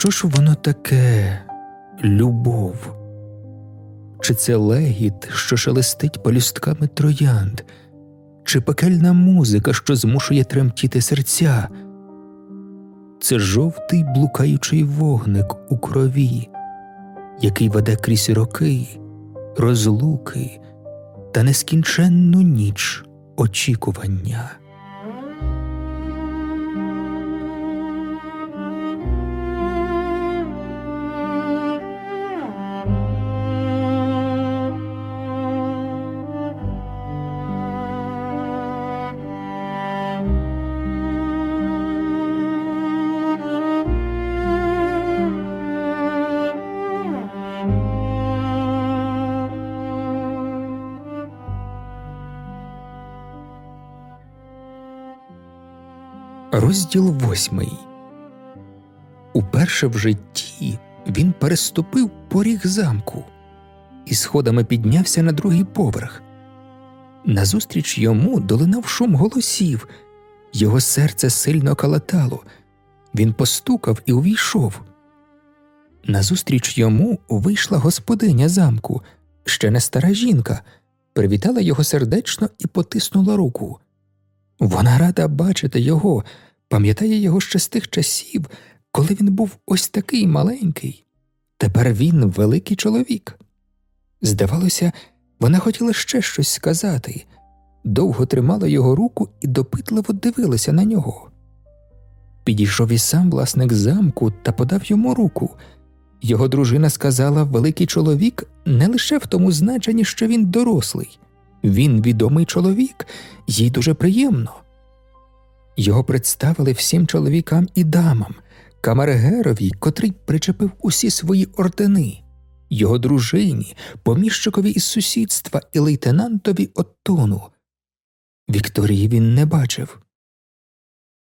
Що ж воно таке любов? Чи це легіт, що шелестить палюстками троянд, чи пекельна музика, що змушує тремтіти серця? Це жовтий блукаючий вогник у крові, який веде крізь роки, розлуки та нескінченну ніч очікування. Розділ восьмий. Уперше в житті він переступив поріг замку і сходами піднявся на другий поверх. Назустріч йому долинав шум голосів, його серце сильно калатало. Він постукав і увійшов. Назустріч йому вийшла господиня замку, ще не стара жінка, привітала його сердечно і потиснула руку. Вона рада бачити його, пам'ятає його ще з тих часів, коли він був ось такий маленький. Тепер він великий чоловік. Здавалося, вона хотіла ще щось сказати, довго тримала його руку і допитливо дивилася на нього. Підійшов і сам власник замку та подав йому руку. Його дружина сказала великий чоловік не лише в тому значенні, що він дорослий. Він відомий чоловік, їй дуже приємно. Його представили всім чоловікам і дамам, камергерові, котрий причепив усі свої ордени, його дружині, поміщикові із сусідства і лейтенантові Оттону. Вікторії він не бачив.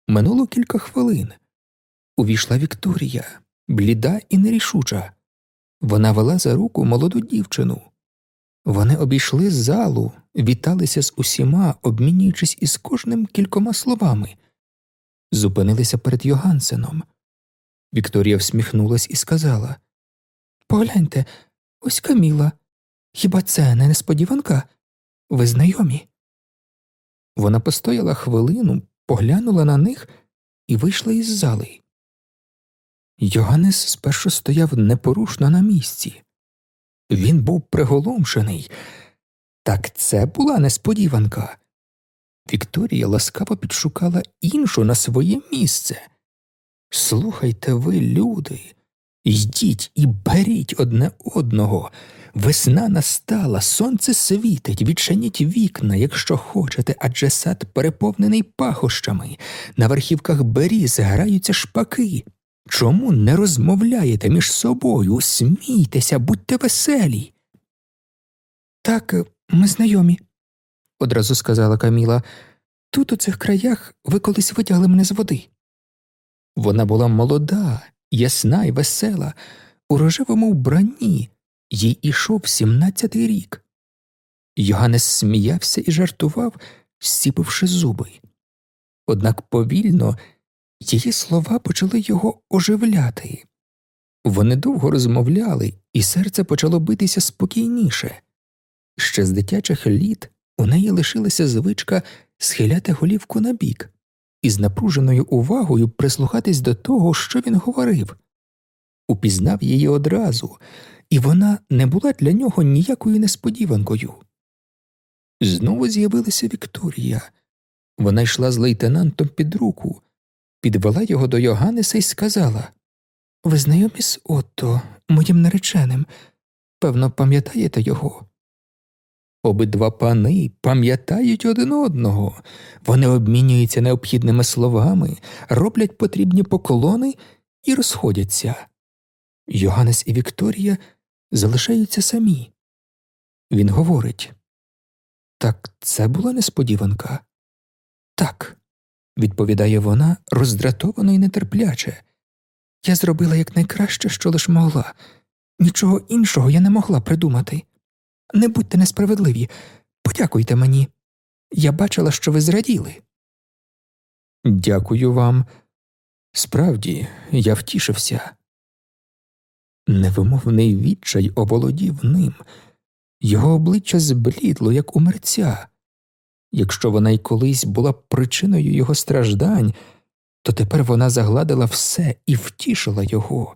Минуло кілька хвилин. Увійшла Вікторія, бліда і нерішуча. Вона вела за руку молоду дівчину. Вони обійшли залу, віталися з усіма, обмінюючись із кожним кількома словами, зупинилися перед Йогансеном. Вікторія всміхнулась і сказала Погляньте, ось Каміла. Хіба це не несподіванка? Ви знайомі? Вона постояла хвилину, поглянула на них і вийшла із зали. Йоганнес спершу стояв непорушно на місці. Він був приголомшений. Так це була несподіванка. Вікторія ласкаво підшукала іншу на своє місце. Слухайте ви, люди, йдіть і беріть одне одного. Весна настала, сонце світить, відчиніть вікна, якщо хочете, адже сад переповнений пахощами, на верхівках беріз граються шпаки. Чому не розмовляєте між собою? Смійтеся, будьте веселі. Так, ми знайомі, одразу сказала Каміла. Тут, у цих краях, ви колись витягли мене з води. Вона була молода, ясна і весела, у рожевому вбранні, їй ішов сімнадцятий рік. Йоганнес сміявся і жартував, сіпивши зуби. Однак повільно її слова почали його оживляти. Вони довго розмовляли, і серце почало битися спокійніше. Ще з дитячих літ у неї лишилася звичка схиляти голівку на бік і з напруженою увагою прислухатись до того, що він говорив. Упізнав її одразу, і вона не була для нього ніякою несподіванкою. Знову з'явилася Вікторія. Вона йшла з лейтенантом під руку, підвела його до Йоганнеса і сказала Ви знайомі з Отто, моїм нареченим, певно, пам'ятаєте його? Обидва пани пам'ятають один одного, вони обмінюються необхідними словами, роблять потрібні поклони і розходяться. Йоганнес і Вікторія залишаються самі. Він говорить Так це була несподіванка? Так, відповідає вона роздратовано і нетерпляче. Я зробила якнайкраще, що лиш могла. Нічого іншого я не могла придумати. Не будьте несправедливі, подякуйте мені. Я бачила, що ви зраділи. Дякую вам. Справді, я втішився. Невимовний відчай оволодів ним, його обличчя зблідло, як у мерця. Якщо вона й колись була причиною його страждань, то тепер вона загладила все і втішила його.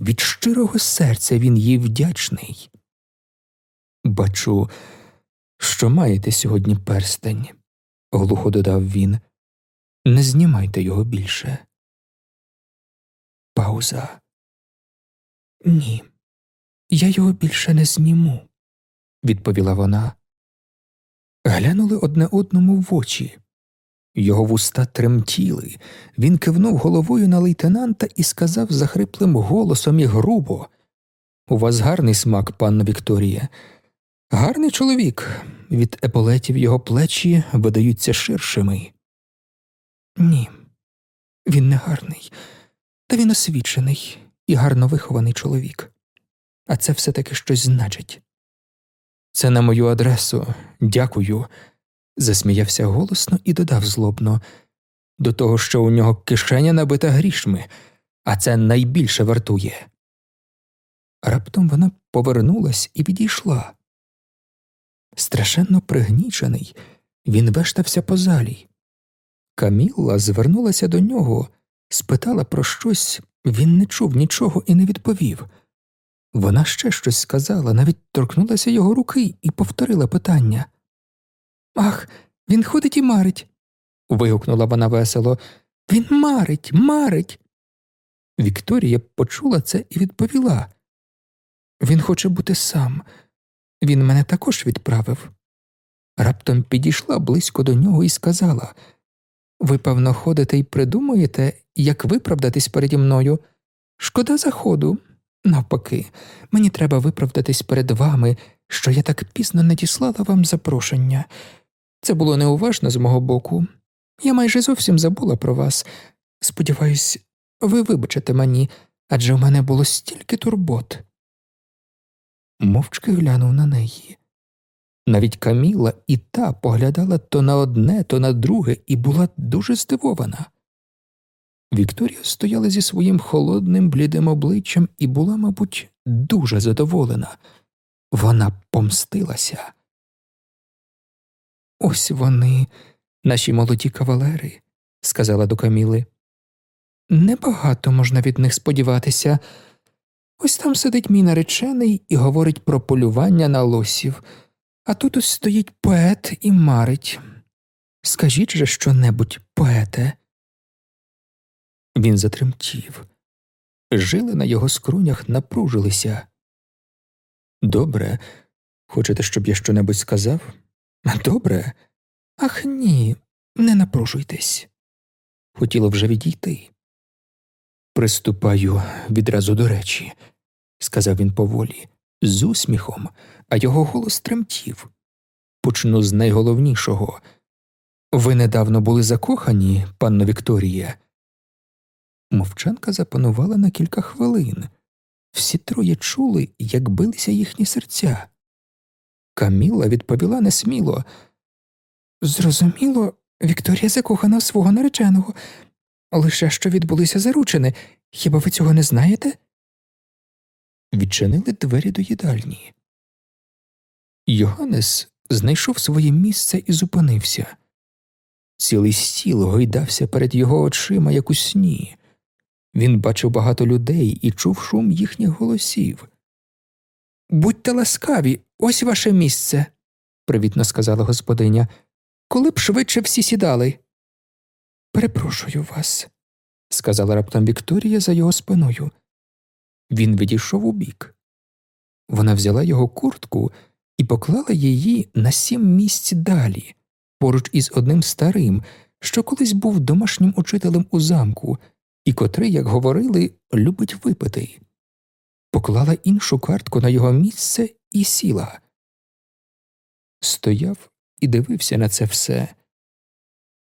Від щирого серця він їй вдячний. Бачу, що маєте сьогодні перстень, глухо додав він. Не знімайте його більше. Пауза. Ні, я його більше не зніму, відповіла вона. Глянули одне одному в очі. Його вуста тремтіли, він кивнув головою на лейтенанта і сказав захриплим голосом і грубо У вас гарний смак, панна Вікторія. Гарний чоловік. Від еполетів його плечі видаються ширшими. Ні, він не гарний, та він освічений і гарно вихований чоловік. А це все таки щось значить. Це на мою адресу, дякую, засміявся голосно і додав злобно до того, що у нього кишеня набита грішми, а це найбільше вартує. Раптом вона повернулась і відійшла. Страшенно пригнічений, він вештався по залі. Камілла звернулася до нього, спитала про щось, він не чув нічого і не відповів. Вона ще щось сказала, навіть торкнулася його руки і повторила питання. Ах, він ходить і марить. вигукнула вона весело. Він марить, марить. Вікторія почула це і відповіла. Він хоче бути сам. Він мене також відправив. Раптом підійшла близько до нього і сказала Ви, певно, ходите і придумуєте, як виправдатись переді мною. Шкода заходу. Навпаки, мені треба виправдатись перед вами, що я так пізно надіслала вам запрошення. Це було неуважно з мого боку. Я майже зовсім забула про вас. Сподіваюсь, ви вибачите мені, адже у мене було стільки турбот. Мовчки глянув на неї. Навіть Каміла і та поглядала то на одне, то на друге і була дуже здивована. Вікторія стояла зі своїм холодним блідим обличчям і була, мабуть, дуже задоволена. Вона помстилася. Ось вони, наші молоді кавалери, сказала до Каміли. Небагато можна від них сподіватися. Ось там сидить мій наречений і говорить про полювання на лосів, а тут ось стоїть поет і марить. Скажіть же що небудь, поете. Він затремтів. Жили на його скрунях напружилися. Добре, хочете, щоб я щонебудь сказав? Добре. Ах ні, не напружуйтесь. Хотіло вже відійти. Приступаю відразу до речі, сказав він поволі, з усміхом, а його голос тремтів. Почну з найголовнішого. Ви недавно були закохані, панно Вікторія. Мовчанка запанувала на кілька хвилин. Всі троє чули, як билися їхні серця. Каміла відповіла несміло. Зрозуміло, Вікторія закохана в свого нареченого, лише що відбулися заручини. Хіба ви цього не знаєте? Відчинили двері до їдальні. Йоганнес знайшов своє місце і зупинився. Цілий стіл гойдався перед його очима, як у сні. Він бачив багато людей і чув шум їхніх голосів. Будьте ласкаві, ось ваше місце, привітно сказала господиня. Коли б швидше всі сідали. Перепрошую вас, сказала раптом Вікторія за його спиною. Він відійшов у бік. Вона взяла його куртку і поклала її на сім місць далі, поруч із одним старим, що колись був домашнім учителем у замку, і котрий, як говорили, любить випити. Поклала іншу картку на його місце і сіла. Стояв і дивився на це все.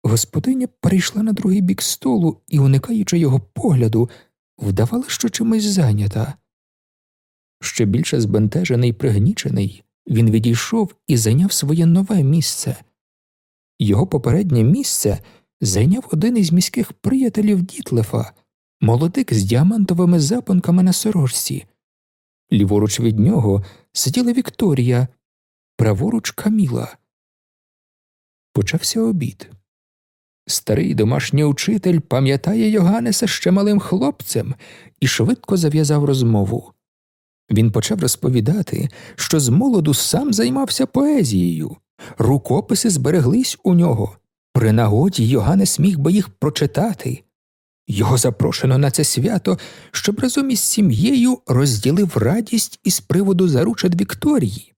Господиня перейшла на другий бік столу і, уникаючи його погляду, вдавала, що чимось зайнята. Ще більше збентежений і пригнічений, він відійшов і зайняв своє нове місце. Його попереднє місце зайняв один із міських приятелів Дітлефа, молодик з діамантовими запонками на сорочці. Ліворуч від нього сиділа Вікторія, праворуч Каміла. Почався обід. Старий домашній учитель пам'ятає Йоганнеса ще малим хлопцем і швидко зав'язав розмову. Він почав розповідати, що з молоду сам займався поезією, рукописи збереглись у нього. При нагоді Йоганнес міг би їх прочитати. Його запрошено на це свято, щоб разом із сім'єю розділив радість із приводу заручад Вікторії.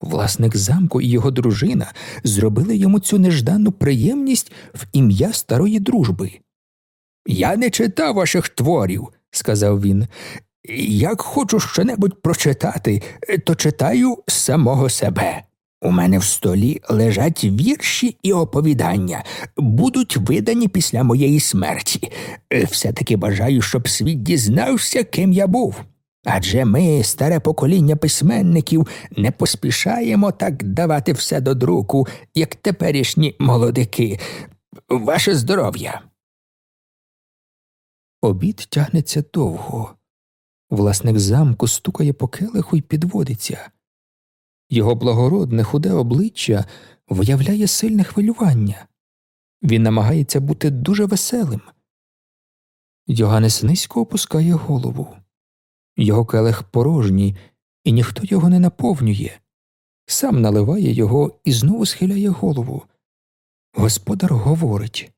Власник замку і його дружина зробили йому цю нежданну приємність в ім'я старої дружби. Я не читав ваших творів, сказав він. Як хочу щонебудь прочитати, то читаю самого себе. У мене в столі лежать вірші і оповідання, будуть видані після моєї смерті. Все таки бажаю, щоб світ дізнався, ким я був. Адже ми, старе покоління письменників, не поспішаємо так давати все до друку, як теперішні молодики. Ваше здоров'я. Обід тягнеться довго. Власник замку стукає по келиху й підводиться. Його благородне худе обличчя виявляє сильне хвилювання. Він намагається бути дуже веселим. Йоганнес низько опускає голову. Його келих порожній, і ніхто його не наповнює, сам наливає його і знову схиляє голову. Господар говорить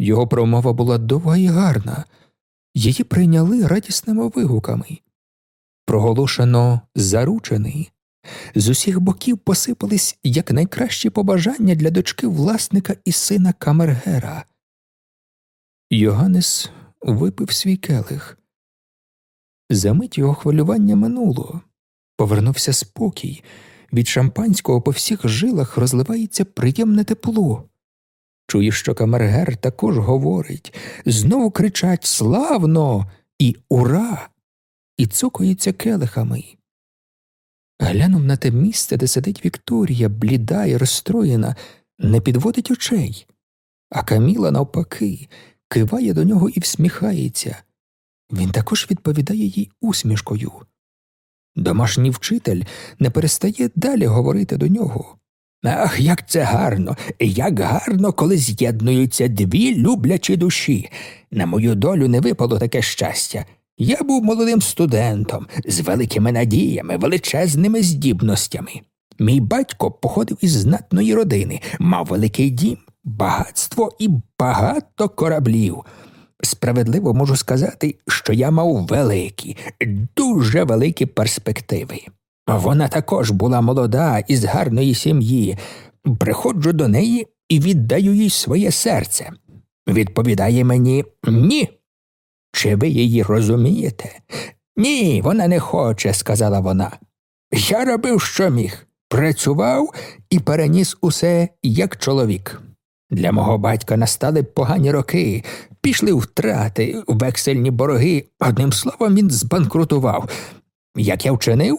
його промова була довга і гарна, її прийняли радісними вигуками. Проголошено заручений. З усіх боків посипались якнайкращі побажання для дочки власника і сина Камергера. Йоганнес випив свій келих. Замить його хвилювання минуло, повернувся спокій, від шампанського по всіх жилах розливається приємне тепло. Чує, що камергер також говорить, знову кричать Славно і Ура! і цокаються келихами. Глянув на те місце, де сидить Вікторія, бліда і розстроєна, не підводить очей, а Каміла, навпаки, киває до нього і всміхається. Він також відповідає їй усмішкою. Домашній вчитель не перестає далі говорити до нього. Ах, як це гарно, як гарно, коли з'єднуються дві люблячі душі. На мою долю не випало таке щастя. Я був молодим студентом з великими надіями, величезними здібностями. Мій батько походив із знатної родини, мав великий дім, багатство і багато кораблів. Справедливо можу сказати, що я мав великі, дуже великі перспективи. Вона також була молода із гарної сім'ї. Приходжу до неї і віддаю їй своє серце. Відповідає мені ні. Чи ви її розумієте? Ні, вона не хоче, сказала вона. Я робив, що міг, працював і переніс усе як чоловік. Для мого батька настали погані роки, пішли втрати, вексельні борги, одним словом, він збанкрутував. Як я вчинив?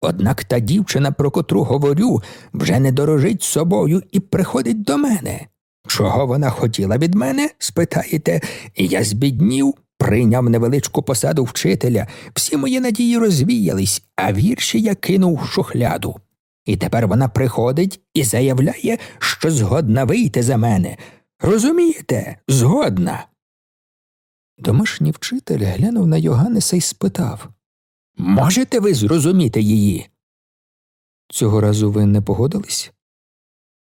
Однак та дівчина, про котру говорю, вже не дорожить собою і приходить до мене. Чого вона хотіла від мене? спитаєте, я збіднів, прийняв невеличку посаду вчителя, всі мої надії розвіялись, а вірші я кинув в шухляду. І тепер вона приходить і заявляє, що згодна вийти за мене. Розумієте, згодна. Домашній вчитель глянув на Йоганнеса і спитав Можете ви зрозуміти її? Цього разу ви не погодились?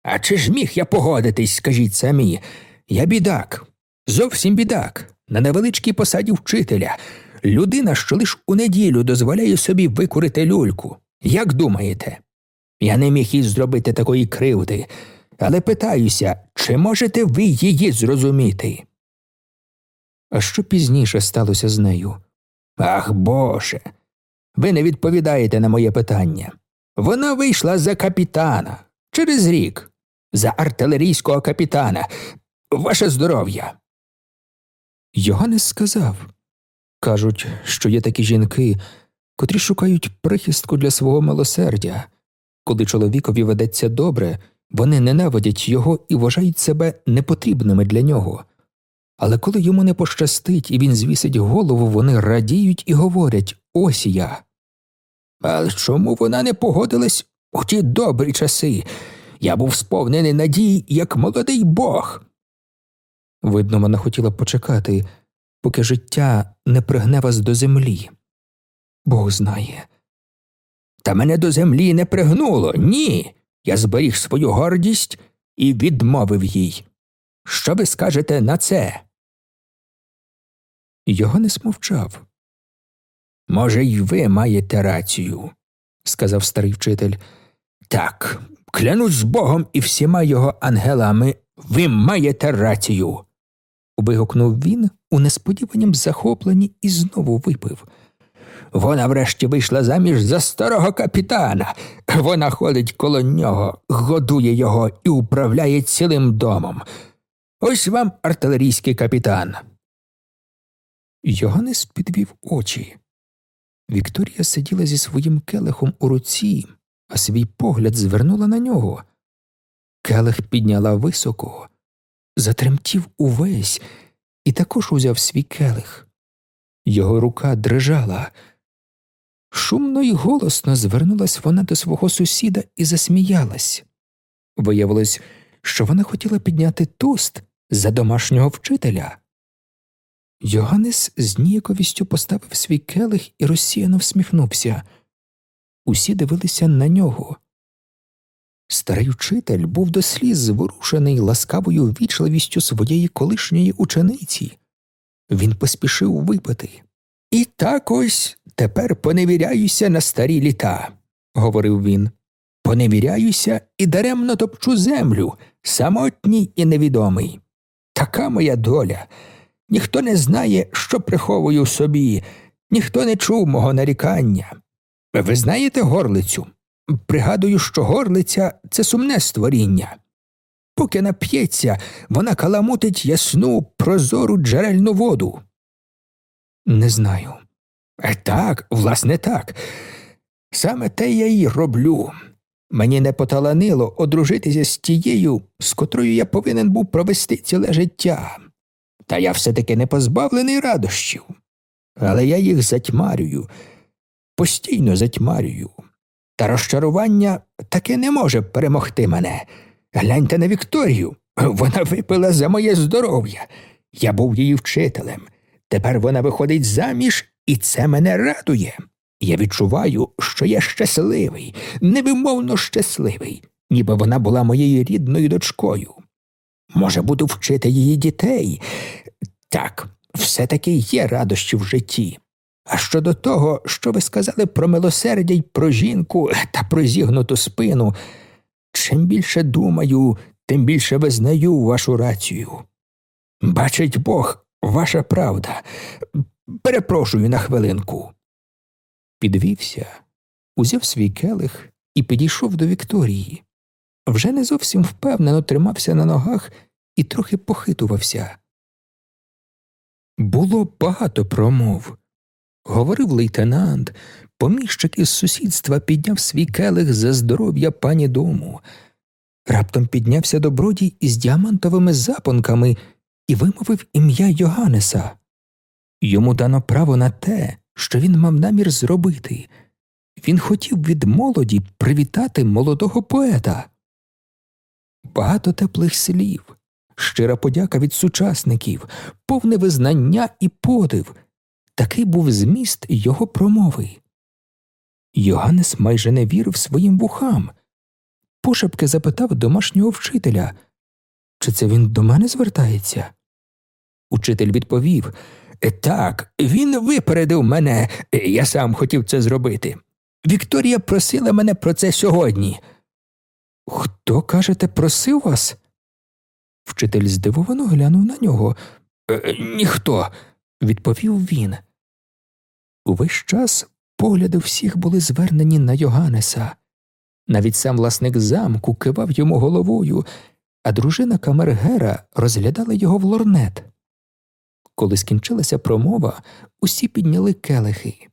А чи ж міг я погодитись, скажіть самі? Я бідак, зовсім бідак, на невеличкій посаді вчителя, людина, що лиш у неділю дозволяє собі викурити люльку. Як думаєте? Я не міг їй зробити такої кривди, але питаюся, чи можете ви її зрозуміти? А що пізніше сталося з нею? Ах Боже. Ви не відповідаєте на моє питання. Вона вийшла за капітана через рік, за артилерійського капітана. Ваше здоров'я. Йоганнес сказав кажуть, що є такі жінки, котрі шукають прихистку для свого милосердя. Коли чоловікові ведеться добре, вони ненавидять його і вважають себе непотрібними для нього. Але коли йому не пощастить і він звісить голову, вони радіють і говорять ось я. Але чому вона не погодилась у ті добрі часи? Я був сповнений надій, як молодий бог. Видно, вона хотіла почекати, поки життя не пригне вас до землі. Бог знає. Та мене до землі не пригнуло, ні. Я зберіг свою гордість і відмовив їй. Що ви скажете на це? Йоганнес мовчав. Може, й ви маєте рацію, сказав старий вчитель. Так, клянусь Богом і всіма його ангелами, ви маєте рацію. вигукнув він у несподіванім захопленні і знову випив. Вона врешті вийшла заміж за старого капітана. Вона ходить коло нього, годує його і управляє цілим домом. Ось вам артилерійський капітан. Йоганнес підвів очі. Вікторія сиділа зі своїм келихом у руці, а свій погляд звернула на нього. Келих підняла високо, затремтів увесь і також узяв свій келих. Його рука дрижала. Шумно й голосно звернулась вона до свого сусіда і засміялась. Виявилось, що вона хотіла підняти тост за домашнього вчителя. Йоганнес з ніяковістю поставив свій келих і розсіяно всміхнувся. Усі дивилися на нього. Старий учитель був до сліз зворушений ласкавою вічливістю своєї колишньої учениці. Він поспішив випити. І так ось тепер поневіряюся на старі літа, говорив він. Поневіряюся і даремно топчу землю, самотній і невідомий. Така моя доля. Ніхто не знає, що приховую собі, ніхто не чув мого нарікання. Ви знаєте горлицю? Пригадую, що горлиця це сумне створіння. Поки нап'ється, вона каламутить ясну, прозору джерельну воду. Не знаю. Е, так, власне, так. Саме те я й роблю. Мені не поталанило одружитися з тією, з котрою я повинен був провести ціле життя. Та я все таки не позбавлений радощів. Але я їх затьмарюю, постійно затьмарюю. Та розчарування таки не може перемогти мене. Гляньте на Вікторію. Вона випила за моє здоров'я. Я був її вчителем. Тепер вона виходить заміж, і це мене радує. Я відчуваю, що я щасливий, невимовно щасливий, ніби вона була моєю рідною дочкою. Може, буду вчити її дітей. Так, все таки є радощі в житті. А щодо того, що ви сказали про милосердя й про жінку та про зігнуту спину, чим більше думаю, тим більше визнаю вашу рацію. Бачить Бог, ваша правда. Перепрошую на хвилинку. Підвівся, узяв свій келих і підійшов до Вікторії. Вже не зовсім впевнено тримався на ногах і трохи похитувався. Було багато промов. Говорив лейтенант, поміщик із сусідства підняв свій келих за здоров'я пані дому. Раптом піднявся добродій із діамантовими запонками і вимовив ім'я Йоганнеса. Йому дано право на те, що він мав намір зробити. Він хотів від молоді привітати молодого поета. Багато теплих слів, щира подяка від сучасників, повне визнання і подив. Такий був зміст його промови. Йоганнес майже не вірив своїм вухам. Пошепки запитав домашнього вчителя, чи це він до мене звертається? Учитель відповів Так, він випередив мене, я сам хотів це зробити. Вікторія просила мене про це сьогодні. Хто, кажете, просив вас? Вчитель здивовано глянув на нього. «Е, ніхто, відповів він. Увесь час погляди всіх були звернені на Йоганнеса. Навіть сам власник замку кивав йому головою, а дружина Камергера розглядала його в лорнет. Коли скінчилася промова, усі підняли келихи.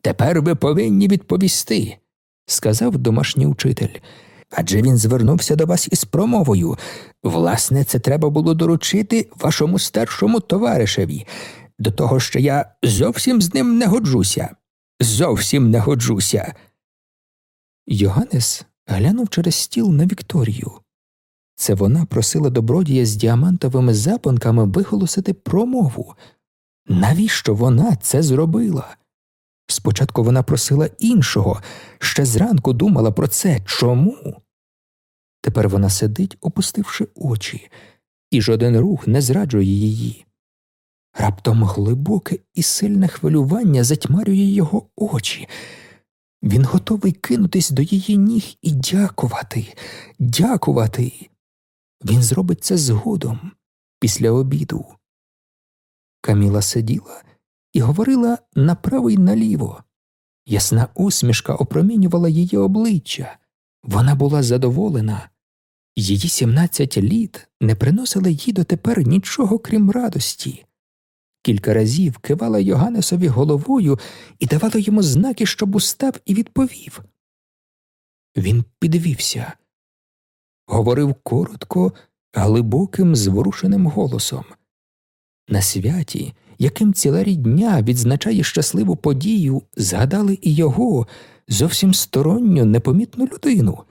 Тепер ви повинні відповісти, сказав домашній учитель. Адже він звернувся до вас із промовою. Власне, це треба було доручити вашому старшому товаришеві, до того що я зовсім з ним не годжуся. зовсім не годжуся. Йоганнес глянув через стіл на Вікторію. Це вона просила добродія з діамантовими запонками виголосити промову. Навіщо вона це зробила? Спочатку вона просила іншого, ще зранку думала про це чому? Тепер вона сидить, опустивши очі, і жоден рух не зраджує її. Раптом глибоке і сильне хвилювання затьмарює його очі. Він готовий кинутись до її ніг і дякувати, дякувати. Він зробить це згодом, після обіду. Каміла сиділа і говорила направо й наліво. Ясна усмішка опромінювала її обличчя. Вона була задоволена. Її сімнадцять літ не приносили їй дотепер нічого крім радості. Кілька разів кивала Йоганнесові головою і давала йому знаки, щоб устав і відповів. Він підвівся, говорив коротко, глибоким, зворушеним голосом. На святі, яким ціла рідня відзначає щасливу подію, згадали і його зовсім сторонню, непомітну людину.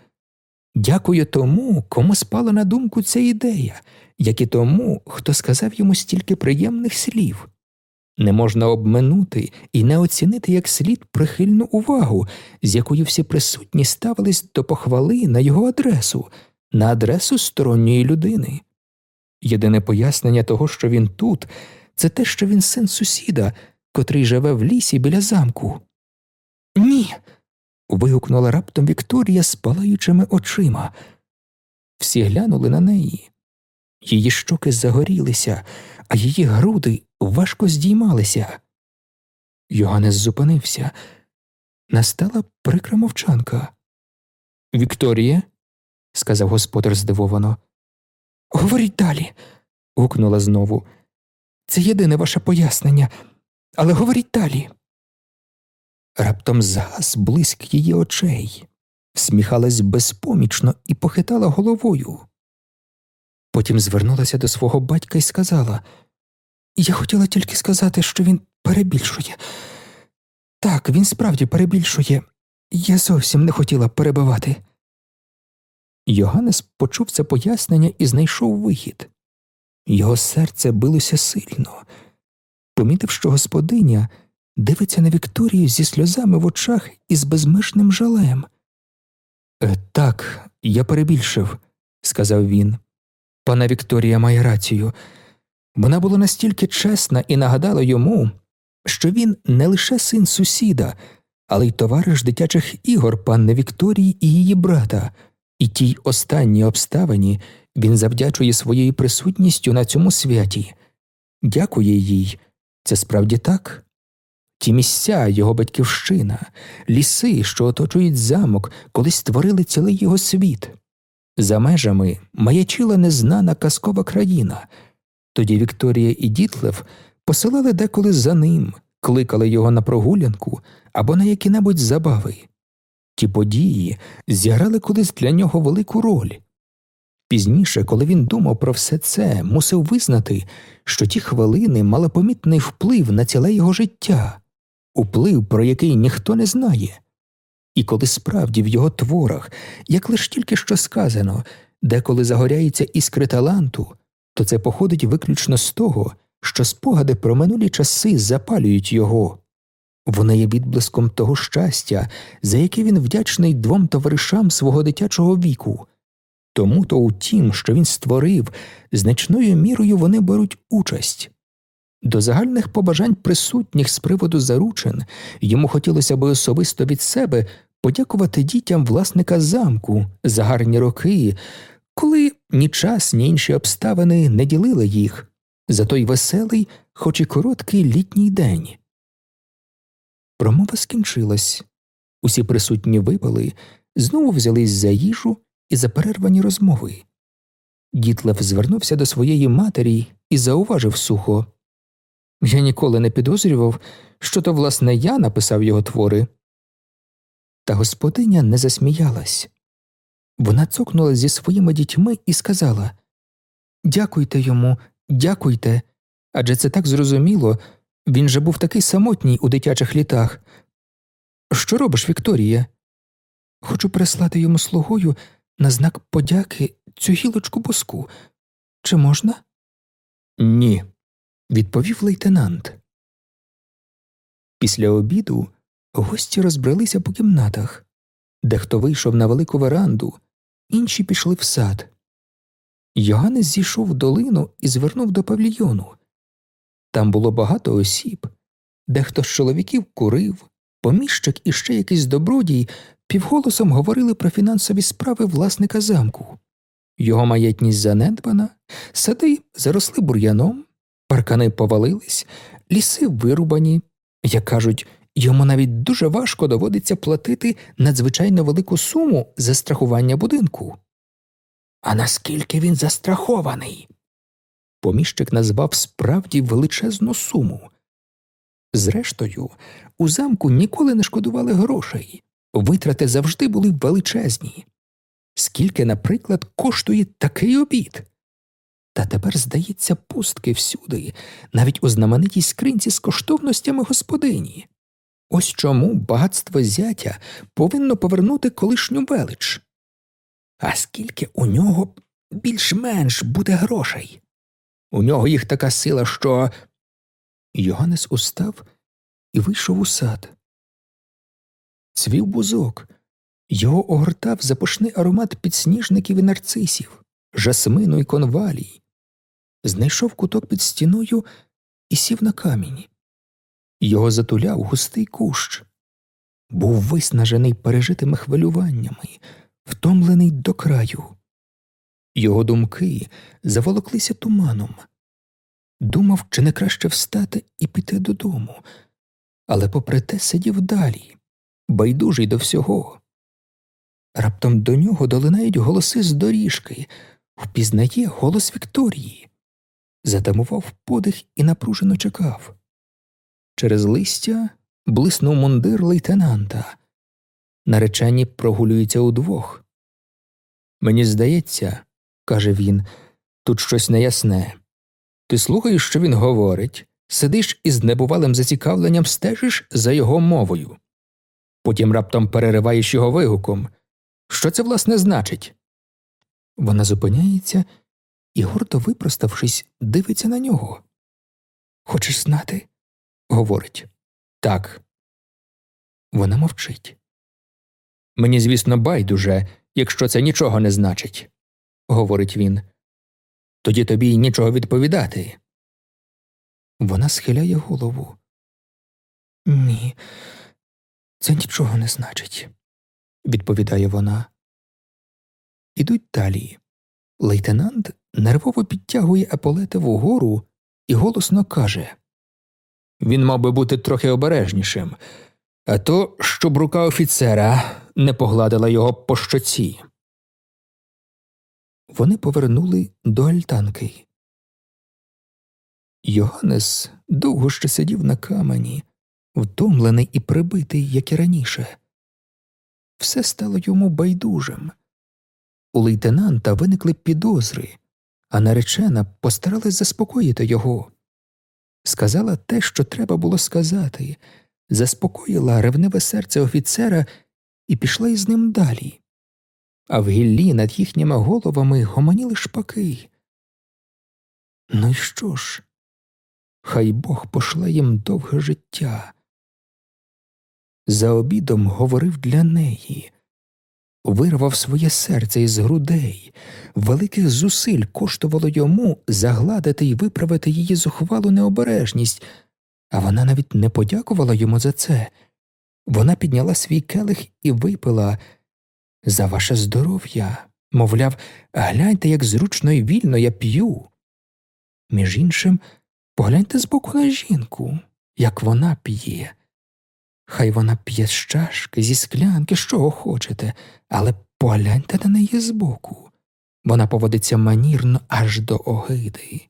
Дякую тому, кому спала на думку ця ідея, як і тому, хто сказав йому стільки приємних слів. Не можна обминути і не оцінити як слід прихильну увагу, з якою всі присутні ставились до похвали на його адресу, на адресу сторонньої людини. Єдине пояснення того, що він тут, це те, що він син сусіда, котрий живе в лісі біля замку. Ні. Вигукнула раптом Вікторія з палаючими очима. Всі глянули на неї. Її щоки загорілися, а її груди важко здіймалися. Йоганнес зупинився. Настала прикра мовчанка. Вікторія, сказав господар здивовано. Говоріть далі. гукнула знову. Це єдине ваше пояснення, але говоріть далі. Раптом згас блиск її очей, сміхалась безпомічно і похитала головою. Потім звернулася до свого батька і сказала Я хотіла тільки сказати, що він перебільшує. Так, він справді перебільшує. Я зовсім не хотіла перебивати. Йоганнес почув це пояснення і знайшов вихід. Його серце билося сильно, помітив, що господиня дивиться на Вікторію зі сльозами в очах і з безмежним жалем. «Е, так, я перебільшив, сказав він. Пана Вікторія має рацію. Вона була настільки чесна і нагадала йому, що він не лише син сусіда, але й товариш дитячих ігор панни Вікторії і її брата, і тій останній обставині він завдячує своєю присутністю на цьому святі. Дякує їй. Це справді так. Ті місця, його батьківщина, ліси, що оточують замок, колись створили цілий його світ. За межами маячила незнана казкова країна. Тоді Вікторія і Дітлев посилали деколи за ним, кликали його на прогулянку або на які небудь забави. Ті події зіграли колись для нього велику роль. Пізніше, коли він думав про все це, мусив визнати, що ті хвилини мали помітний вплив на ціле його життя, уплив, про який ніхто не знає. І коли справді в його творах, як лиш тільки що сказано, деколи загоряється іскри таланту, то це походить виключно з того, що спогади про минулі часи запалюють його. Вони є відблиском того щастя, за яке він вдячний двом товаришам свого дитячого віку. Тому то у тім, що він створив, значною мірою вони беруть участь. До загальних побажань присутніх з приводу заручин йому хотілося би особисто від себе подякувати дітям власника замку за гарні роки, коли ні час, ні інші обставини не ділили їх за той веселий, хоч і короткий літній день. Промова скінчилась. Усі присутні випали, знову взялись за їжу і за перервані розмови. Дітлев звернувся до своєї матері і зауважив сухо Я ніколи не підозрював, що то, власне, я написав його твори. Та господиня не засміялась. Вона цокнула зі своїми дітьми і сказала Дякуйте йому, дякуйте. Адже це так зрозуміло він же був такий самотній у дитячих літах. Що робиш, Вікторія? Хочу прислати йому слугою на знак подяки цю гілочку боску. Чи можна? Ні, відповів лейтенант. Після обіду гості розбрелися по кімнатах. Дехто вийшов на велику веранду, інші пішли в сад. Йоганнес зійшов в долину і звернув до павільйону. Там було багато осіб, дехто з чоловіків курив, поміщик і ще якийсь добродій півголосом говорили про фінансові справи власника замку. Його маєтність занедбана, сади заросли бур'яном, паркани повалились, ліси вирубані, як кажуть, йому навіть дуже важко доводиться платити надзвичайно велику суму за страхування будинку. А наскільки він застрахований? Поміщик назвав справді величезну суму. Зрештою, у замку ніколи не шкодували грошей, витрати завжди були величезні. Скільки, наприклад, коштує такий обід? Та тепер, здається, пустки всюди, навіть у знаменитій скринці з коштовностями господині. Ось чому багатство зятя повинно повернути колишню велич. А скільки у нього більш-менш буде грошей? У нього їх така сила, що. Йоганнес устав і вийшов у сад. Цвів бузок, його огортав запашний аромат підсніжників і нарцисів, жасмину і конвалій. Знайшов куток під стіною і сів на камінь. Його затуляв густий кущ. Був виснажений пережитими хвилюваннями, втомлений до краю. Його думки заволоклися туманом. Думав, чи не краще встати і піти додому, але попри те сидів далі, байдужий до всього. Раптом до нього долинають голоси з доріжки, впізнає голос Вікторії. Затамував подих і напружено чекав. Через листя блиснув мундир лейтенанта. Наречені прогулюються удвох. Мені здається, каже він, тут щось неясне. Ти слухаєш, що він говорить, сидиш із небувалим зацікавленням стежиш за його мовою. Потім раптом перериваєш його вигуком. Що це, власне, значить? Вона зупиняється і, гордо випроставшись, дивиться на нього. Хочеш знати? говорить. Так. Вона мовчить. Мені, звісно, байдуже, якщо це нічого не значить, говорить він. Тоді тобі нічого відповідати. Вона схиляє голову. Ні, це нічого не значить, відповідає вона. Ідуть далі. Лейтенант нервово підтягує еполети вгору і голосно каже Він мав би бути трохи обережнішим, а то, щоб рука офіцера не погладила його по щоці. Вони повернули до альтанки. Йоганнес довго ще сидів на камені, втомлений і прибитий, як і раніше. Все стало йому байдужим. У лейтенанта виникли підозри, а наречена постаралась заспокоїти його. Сказала те, що треба було сказати, заспокоїла ревниве серце офіцера і пішла із ним далі. А в гіллі над їхніми головами гомоніли шпаки. Ну й що ж? Хай Бог пошле їм довге життя. За обідом говорив для неї, вирвав своє серце із грудей, великих зусиль коштувало йому загладити й виправити її зухвалу необережність, а вона навіть не подякувала йому за це. Вона підняла свій келих і випила за ваше здоров'я, мовляв, гляньте, як зручно і вільно я п'ю. Між іншим, погляньте збоку на жінку, як вона п'є. Хай вона п'є з чашки, зі склянки, чого хочете, але погляньте на неї збоку. Вона поводиться манірно аж до огиди,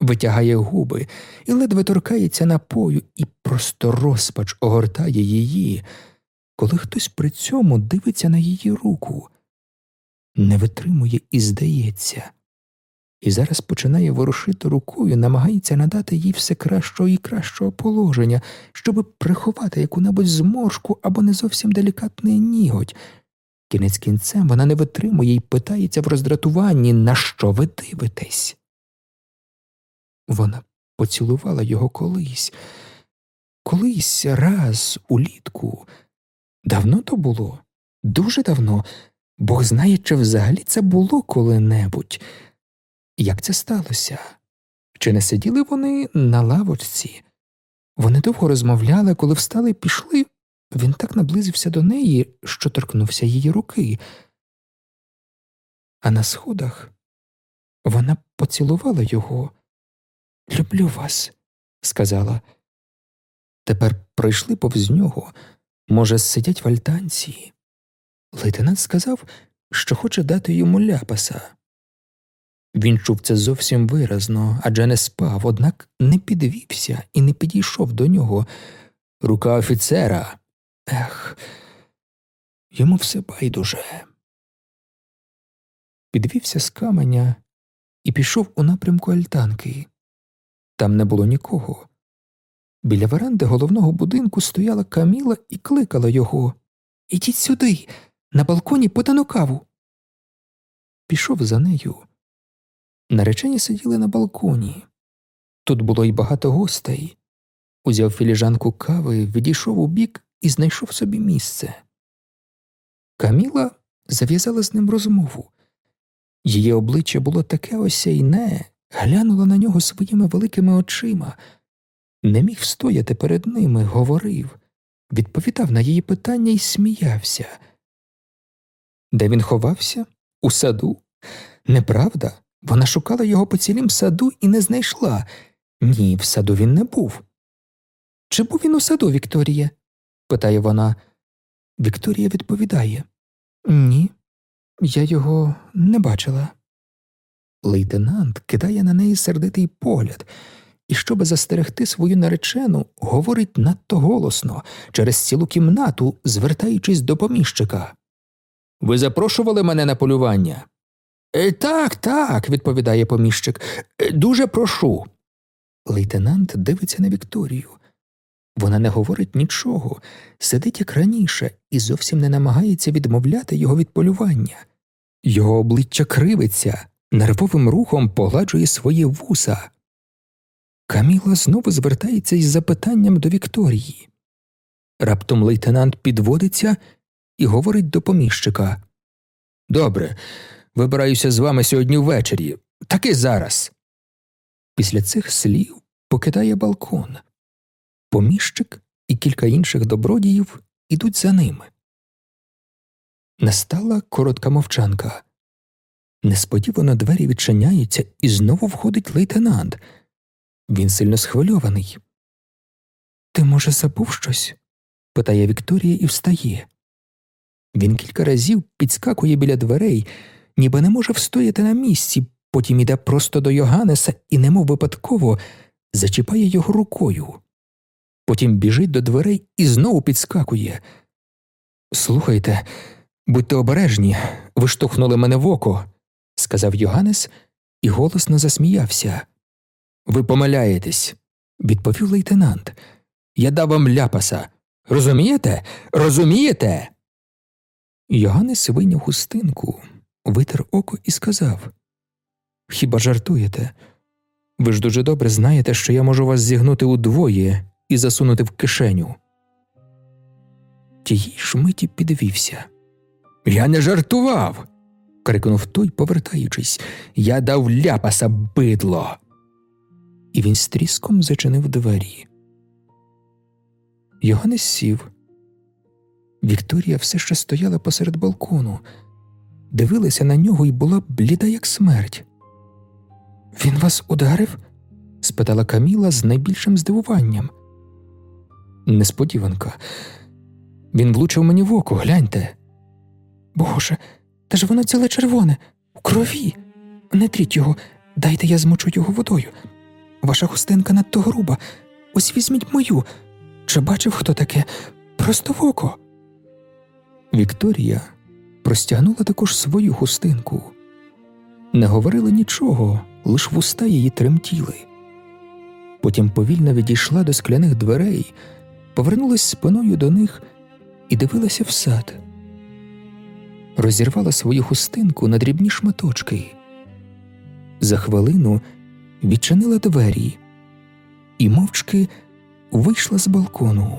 витягає губи і ледве торкається напою, і просто розпач огортає її, коли хтось при цьому дивиться на її руку, не витримує і здається, і зараз починає ворушити рукою, намагається надати їй все кращого і кращого положення, щоб приховати яку-небудь зморшку або не зовсім делікатний ніготь. Кінець кінцем вона не витримує і питається в роздратуванні, на що ви дивитесь. Вона поцілувала його колись, колись раз улітку. Давно то було, дуже давно, Бог знає, чи взагалі це було коли-небудь. Як це сталося? Чи не сиділи вони на лавочці? Вони довго розмовляли, коли встали і пішли. Він так наблизився до неї, що торкнувся її руки. А на сходах вона поцілувала його. Люблю вас, сказала. Тепер пройшли повз нього, може, сидять в альтанці. Лейтенант сказав, що хоче дати йому ляпаса. Він чув це зовсім виразно, адже не спав, однак не підвівся і не підійшов до нього. Рука офіцера. Ех, йому все байдуже. Підвівся з каменя і пішов у напрямку альтанки. Там не було нікого. Біля веранди головного будинку стояла Каміла і кликала його Ідіть сюди, на балконі подану каву. Пішов за нею. Наречені сиділи на балконі. Тут було й багато гостей. Узяв філіжанку кави, відійшов у бік і знайшов собі місце. Каміла зав'язала з ним розмову. Її обличчя було таке осяйне, глянула на нього своїми великими очима, не міг встояти перед ними, говорив, відповідав на її питання і сміявся. Де він ховався? У саду? Неправда? Вона шукала його по цілім саду і не знайшла. Ні, в саду він не був. Чи був він у саду, Вікторія? питає вона. Вікторія відповідає Ні, я його не бачила. Лейтенант кидає на неї сердитий погляд і, щоби застерегти свою наречену, говорить надто голосно через цілу кімнату, звертаючись до поміщика. Ви запрошували мене на полювання? «Е, Так, так, відповідає поміщик. «Е, дуже прошу. Лейтенант дивиться на Вікторію. Вона не говорить нічого, сидить як раніше і зовсім не намагається відмовляти його від полювання. Його обличчя кривиться, нервовим рухом погладжує свої вуса. Каміла знову звертається із запитанням до Вікторії. Раптом лейтенант підводиться і говорить до поміщика Добре, вибираюся з вами сьогодні ввечері, таки зараз. Після цих слів покидає балкон. Поміщик і кілька інших добродіїв ідуть за ними. Настала коротка мовчанка. Несподівано двері відчиняються, і знову входить лейтенант. Він сильно схвильований. Ти, може, забув щось? питає Вікторія і встає. Він кілька разів підскакує біля дверей, ніби не може встояти на місці, потім іде просто до Йоганнеса і, немов випадково, зачіпає його рукою. Потім біжить до дверей і знову підскакує. Слухайте, будьте обережні, ви штовхнули мене в око, сказав Йоганнес і голосно засміявся. Ви помиляєтесь, відповів лейтенант. Я дав вам ляпаса. Розумієте? Розумієте? Йоганнес вийняв хустинку, витер око і сказав Хіба жартуєте? Ви ж дуже добре знаєте, що я можу вас зігнути удвоє і засунути в кишеню. Тієї ж миті підвівся. Я не жартував. крикнув той, повертаючись. Я дав ляпаса бидло. І він з тріском зачинив двері. Йоганнес сів. Вікторія все ще стояла посеред балкону, дивилася на нього і була бліда, як смерть. Він вас ударив? спитала Каміла з найбільшим здивуванням. Несподіванка. Він влучив мені в око, гляньте. Боже, та ж воно ціле червоне, у крові. Не тріть його, дайте я змочу його водою. Ваша хустинка надто груба. Ось візьміть мою. Чи бачив хто таке? Просто в око. Вікторія простягнула також свою хустинку. не говорила нічого, лиш вуста її тремтіли. Потім повільно відійшла до скляних дверей, повернулась спиною до них і дивилася в сад. Розірвала свою хустинку на дрібні шматочки. За хвилину відчинила двері і мовчки вийшла з балкону.